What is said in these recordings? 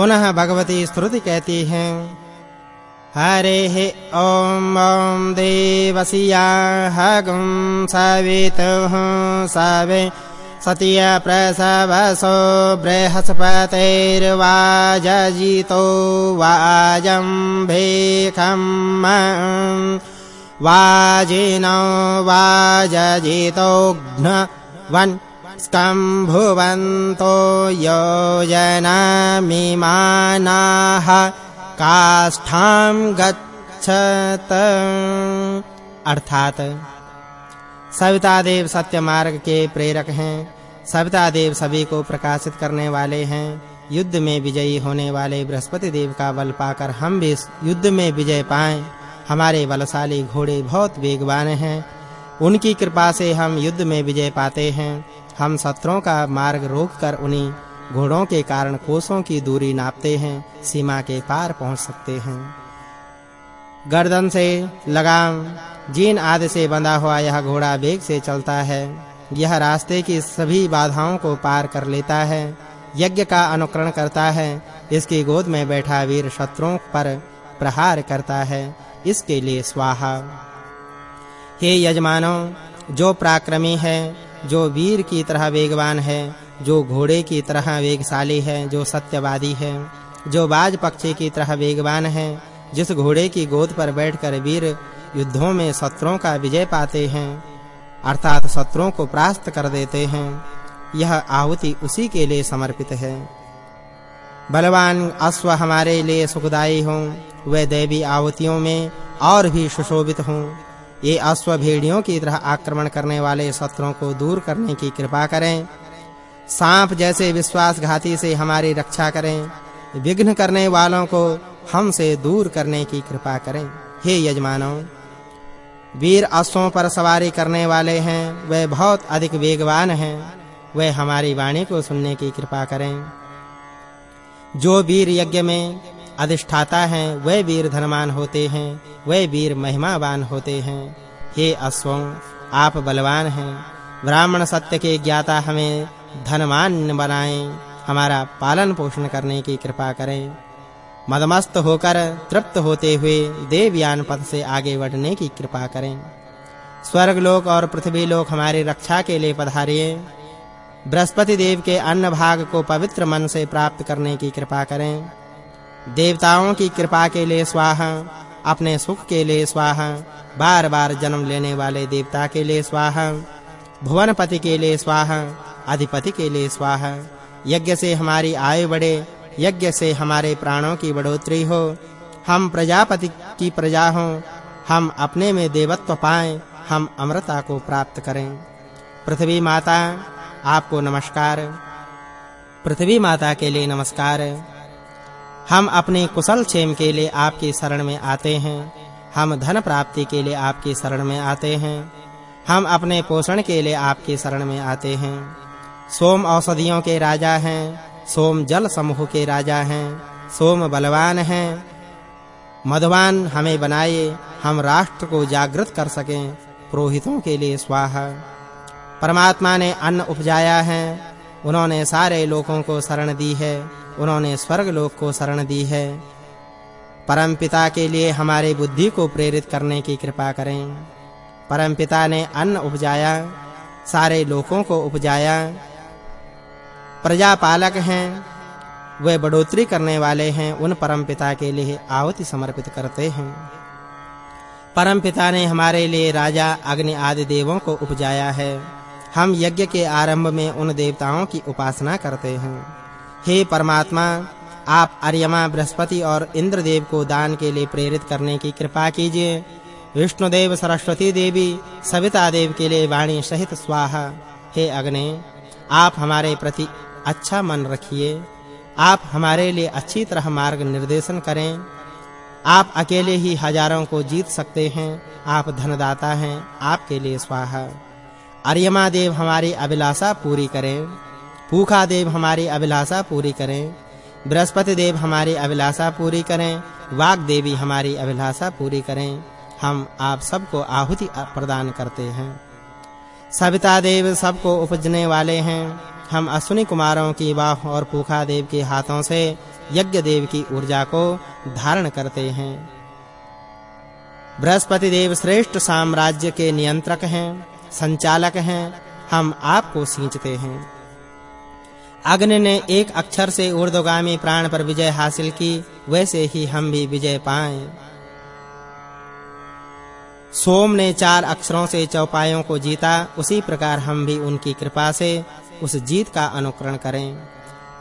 पुनः भगवती स्तुति कहती हैं। हरे ॐ ॐ देवसिया, हगुं सवितुः सवे। सतीय प्रसवसो बृहस्पतिर्वाजजितो वाजम्भेखम् वाजिनो वाजजितोघ्न वन् स्कम्भुवन्तो योजनामिमानाः काष्ठां गच्छत। अर्थात सविता देव सत्य मार्ग के प्रेरक हैं। सविता देव सभी को प्रकाशित करने वाले हैं। युद्ध में विजयी होने वाले बृहस्पति देव का बल पाकर हम भी युद्ध में विजय पाएँ। हमारे बलशाली घोड़े बहुत वेगवान हैं। उनकी कृपा से हम युद्ध में विजय पाते हैं। हम शत्रुओं का मार्ग रोककर उन्हीं घोड़ों के कारण कोसों की दूरी नापते हैं, सीमा के पार पहुँच सकते हैं। गर्दन से लगाम, जीन आदि से बंधा हुआ यह घोड़ा वेग से चलता है। यह रास्ते की सभी बाधाओं को पार कर लेता है, यज्ञ का अनुकरण करता है, इसकी गोद में बैठा वीर शत्रुओं पर प्रहार करता है। इसके लिए स्वाहा। हे यजमानों, जो पराक्रमी है जो वीर की तरह वेगवान है, जो घोड़े की तरह वेगशाली है, जो सत्यवादी है, जो बाज पक्षी की तरह वेगवान है, जिस घोड़े की गोद पर बैठकर वीर युद्धों में शत्रुओं का विजय पाते हैं, अर्थात शत्रुओं को परास्त कर देते हैं, यह आहुति उसी के लिए समर्पित है। बलवान, अश्व हमारे लिए सुखदाई हों, वे देवी आहुतियों में और भी सुशोभित हों। ये अश्व भेड़ियों की तरह आक्रमण करने वाले शत्रुओं को दूर करने की कृपा करें। सांप जैसे विश्वासघाती से हमारी रक्षा करें। विघ्न करने वालों को हमसे दूर करने की कृपा करें। हे यजमानों, वीर अश्वों पर सवारी करने वाले हैं, वे बहुत अधिक वेगवान हैं। वे हमारी वाणी को सुनने की कृपा करें। जो वीर यज्ञ में अधिष्ठाता हैं, वे वीर धनवान होते हैं, वे वीर महिमावान होते हैं। हे अश्वों, आप बलवान हैं। ब्राह्मण सत्य के ज्ञाता हमें धनवान बनाएँ। हमारा पालन पोषण करने की कृपा करें। मदमस्त होकर तृप्त होते हुए देवयान पथ से आगे बढ़ने की कृपा करें। स्वर्ग लोक और पृथ्वी लोक हमारी रक्षा के लिए पधारिए। बृहस्पति देव के अन्न भाग को पवित्र मन से प्राप्त करने की कृपा करें। देवताओं की कृपा के लिए स्वाहा, अपने सुख के लिए स्वाहा, बार-बार जन्म लेने वाले देवता के लिए स्वाहा, भुवनपति के लिए स्वाहा, अधिपति के लिए स्वाहा। यज्ञ से हमारी आयु बढ़े, यज्ञ से हमारे प्राणों की बढ़ोतरी हो। हम प्रजापति की प्रजा हो, हम अपने में देवत्व पाएँ, हम अमृता को प्राप्त करें। पृथ्वी माता, आपको नमस्कार। पृथ्वी माता के लिए नमस्कार। हम अपने कुशल क्षेम के लिए आपकी शरण में आते हैं। हम धन प्राप्ति के लिए आपकी शरण में आते हैं। हम अपने पोषण के लिए आपकी शरण में आते हैं। सोम औषधियों के राजा हैं, सोम जल समूह के राजा हैं, सोम बलवान हैं। मधवान हमें बनाए, हम राष्ट्र को जागृत कर सकें, पुरोहितों के लिए स्वाहा। परमात्मा ने अन्न उपजाया है, उन्होंने सारे लोगों को शरण दी है। उन्होंने स्वर्ग लोक को शरण दी है। परम पिता के लिए हमारे बुद्धि को प्रेरित करने की कृपा करें। परम पिता ने अन्न उपजाया, सारे लोगों को उपजाया। प्रजापालक हैं, वे बढ़ोतरी करने वाले हैं, उन परम पिता के लिए आहुति समर्पित करते हैं। परम पिता ने हमारे लिए राजा अग्नि आदि देवों को उपजाया है। हम यज्ञ के आरंभ में उन देवताओं की उपासना करते हैं। हे परमात्मा, आप अर्यमा बृहस्पति और इंद्रदेव को दान के लिए प्रेरित करने की कृपा कीजिए। विष्णुदेव, सरस्वती देवी, सविता देव के लिए वाणी सहित स्वाहा। हे अग्नि, आप हमारे प्रति अच्छा मन रखिए। आप हमारे लिए अच्छी तरह मार्ग निर्देशन करें। आप अकेले ही हज़ारों को जीत सकते हैं। आप धनदाता हैं, आपके लिए स्वाहा। अर्यमा देव, हमारी अभिलाषा पूरी करें। पूखा देव हमारी अभिलाषा पूरी करें। बृहस्पति देव हमारी अभिलाषा पूरी करें। वाग देवी हमारी अभिलाषा पूरी करें। हम आप सबको आहुति प्रदान करते हैं। सविता देव सबको उपजने वाले हैं। हम अश्विनी कुमारों की बाह और पूखा देव के हाथों से यज्ञ देव की ऊर्जा को धारण करते हैं। बृहस्पति देव श्रेष्ठ साम्राज्य के नियंत्रक हैं, संचालक हैं। हम आपको सींचते हैं। अग्नि ने एक अक्षर से ऊर्ध्वगामी प्राण पर विजय हासिल की, वैसे ही हम भी विजय पाएँ। सोम ने चार अक्षरों से चौपायों को जीता, उसी प्रकार हम भी उनकी कृपा से उस जीत का अनुकरण करें।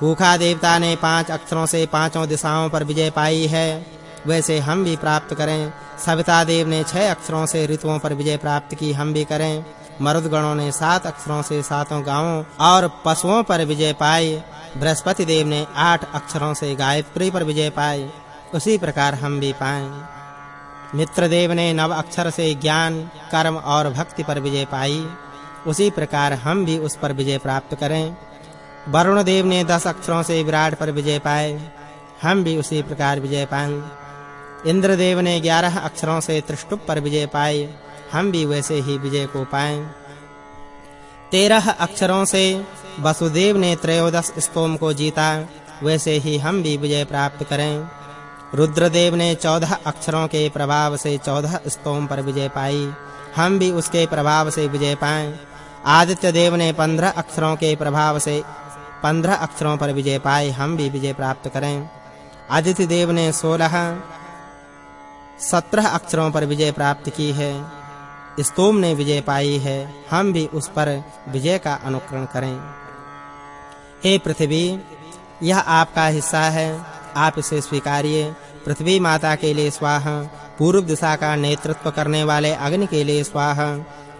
भूखा देवता ने पाँच अक्षरों से पाँचों दिशाओं पर विजय पाई है, वैसे हम भी प्राप्त करें। सविता देव ने छह अक्षरों से ऋतुओं पर विजय प्राप्त की, हम भी करें। मरुद गणों ने सात अक्षरों से सातों गाँवों और पशुओं पर विजय पाई बृहस्पति देव ने आठ अक्षरों से गायत्री पर विजय पाई उसी प्रकार हम भी पाएँ। मित्रदेव ने नव अक्षर से ज्ञान, कर्म और भक्ति पर विजय पाई। उसी प्रकार हम भी उस पर विजय प्राप्त करें। वरुण देव ने दस अक्षरों से विराट पर विजय पाए। हम भी उसी प्रकार विजय पाएँ। इंद्रदेव ने ग्यारह अक्षरों से त्रिष्टुप पर विजय पाई हम भी वैसे ही विजय को पाएँ। तेरह अक्षरों से वसुदेव ने त्रयोदश स्तोम को जीता। वैसे ही हम भी विजय प्राप्त करें। रुद्रदेव ने चौदह अक्षरों के प्रभाव से चौदह स्तोम पर विजय पाई। हम भी उसके प्रभाव से विजय पाएँ। आदित्य देव ने पंद्रह अक्षरों के प्रभाव से पंद्रह अक्षरों पर विजय पाए। हम भी विजय प्राप्त करें। आदित्य देव ने सोलह, सत्रह अक्षरों पर विजय प्राप्त की है। स्तोम ने विजय पाई है, हम भी उस पर विजय का अनुकरण करें। हे पृथ्वी, यह आपका हिस्सा है, आप इसे स्वीकारिए। पृथ्वी माता के लिए स्वाहा, पूर्व दिशा का नेतृत्व करने वाले अग्नि के लिए स्वाहा,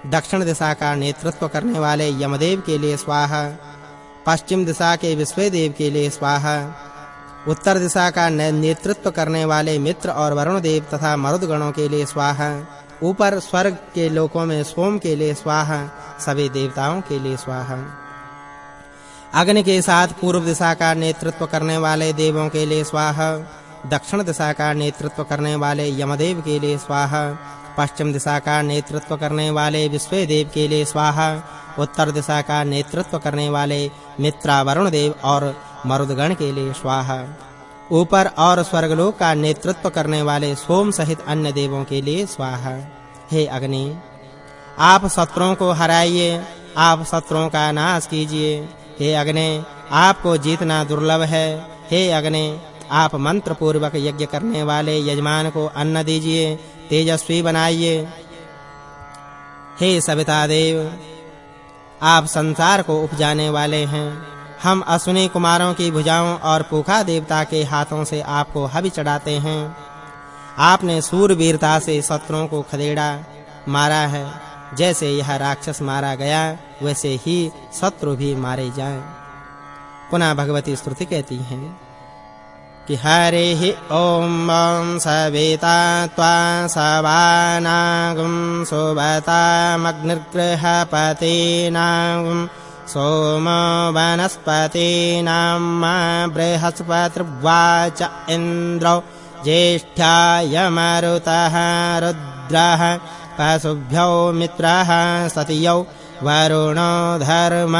दक्षिण दिशा का नेतृत्व करने वाले यमदेव के लिए स्वाहा, पश्चिम दिशा के विश्वदेव के लिए स्वाहा, उत्तर दिशा का नेतृत्व करने वाले मित्र और वरुण देव तथा मरुद गणों के लिए स्वाहा ऊपर स्वर्ग के लोकों में सोम के लिए स्वाहा, सभी देवताओं के लिए स्वाहा। अग्नि के साथ पूर्व दिशा का नेतृत्व करने वाले देवों के लिए स्वाहा, दक्षिण दिशा का नेतृत्व करने वाले यमदेव के लिए स्वाहा, पश्चिम दिशा का नेतृत्व करने वाले विश्वदेव के लिए स्वाहा, उत्तर दिशा का नेतृत्व करने वाले मित्रा वरुण देव और मरुदगण के लिए स्वाहा। ऊपर और स्वर्गलोक का नेतृत्व करने वाले सोम सहित अन्य देवों के लिए स्वाहा। हे अग्नि, आप शत्रुओं को हराइए, आप शत्रुओं का नाश कीजिए। हे अग्नि, आपको जीतना दुर्लभ है। हे अग्नि, आप मंत्र पूर्वक यज्ञ करने वाले यजमान को अन्न दीजिए, तेजस्वी बनाइए। हे सविता देव आप संसार को उपजाने वाले हैं। हम अश्विनी कुमारों की भुजाओं और पुखा देवता के हाथों से आपको हवि चढ़ाते हैं। आपने सूरवीरता से शत्रुओं को खदेड़ा, मारा है। जैसे यह राक्षस मारा गया, वैसे ही शत्रु भी मारे जाएँ। पुनः भगवती स्तुति कहती हैं कि हरे हि ॐ सवेता त्वा सवानागुं सुभतामग्निर्गृहपतीनागुं सोम वनस्पतीनां बृहस्पतिर्वाच इन्द्रो ज्येष्ठाय मरुतः रुद्रः पशुभ्यो मित्रः सतियौ वरुणो धर्मपतीनाम्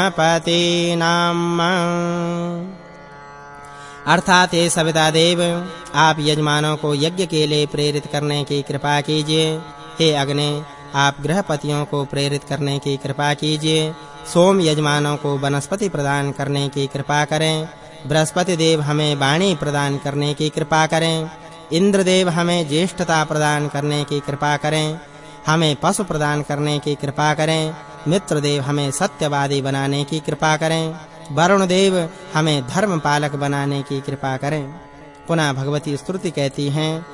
अर्थात हे सविता देव, आप यजमानों को यज्ञ के लिए प्रेरित करने की कृपा कीजिए। हे अग्नि, आप गृहपतियों को प्रेरित करने की कृपा कीजिए। सोम यजमानों को वनस्पति प्रदान करने की कृपा करें। बृहस्पति देव हमें वाणी प्रदान करने की कृपा करें। इंद्रदेव हमें ज्येष्ठता प्रदान करने की कृपा करें। हमें पशु प्रदान करने की कृपा करें। मित्र देव हमें सत्यवादी बनाने की कृपा करें। वरुण देव हमें धर्म पालक बनाने की कृपा करें। पुनः भगवती स्तुति कहती हैं,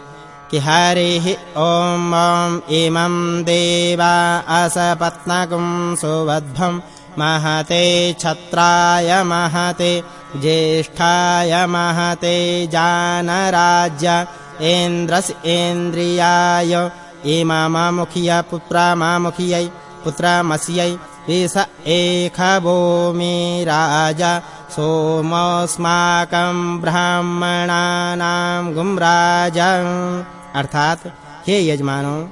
कि हरे ओम ओम इमं देवा असपत्नकुं सुवद्भं महते, छत्राय महते, ज्येष्ठाय महते, जानराज्य इन्द्रस् इन्द्रियाय इमामुखिय पुत्रमामुखियै, पुत्रमस्यै, विस एखवो मे राजा सोमस्माकं ब्राह्मणानां गुमराज अर्थात, हे यजमानों,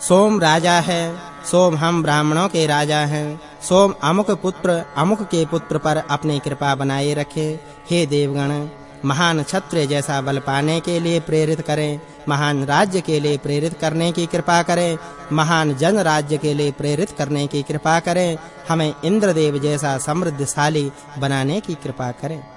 सोम राजा है सोम हम ब्राह्मणों के राजा हैं। सोम अमुक पुत्र, अमुक के पुत्र पर अपनी कृपा बनाए रखे। हे देवगण, महान क्षत्रिय जैसा बल पाने के लिए प्रेरित करें। महान राज्य के लिए प्रेरित करने की कृपा करें। महान जन राज्य के लिए प्रेरित करने की कृपा करें। हमें इंद्रदेव जैसा समृद्धशाली बनाने की कृपा करें।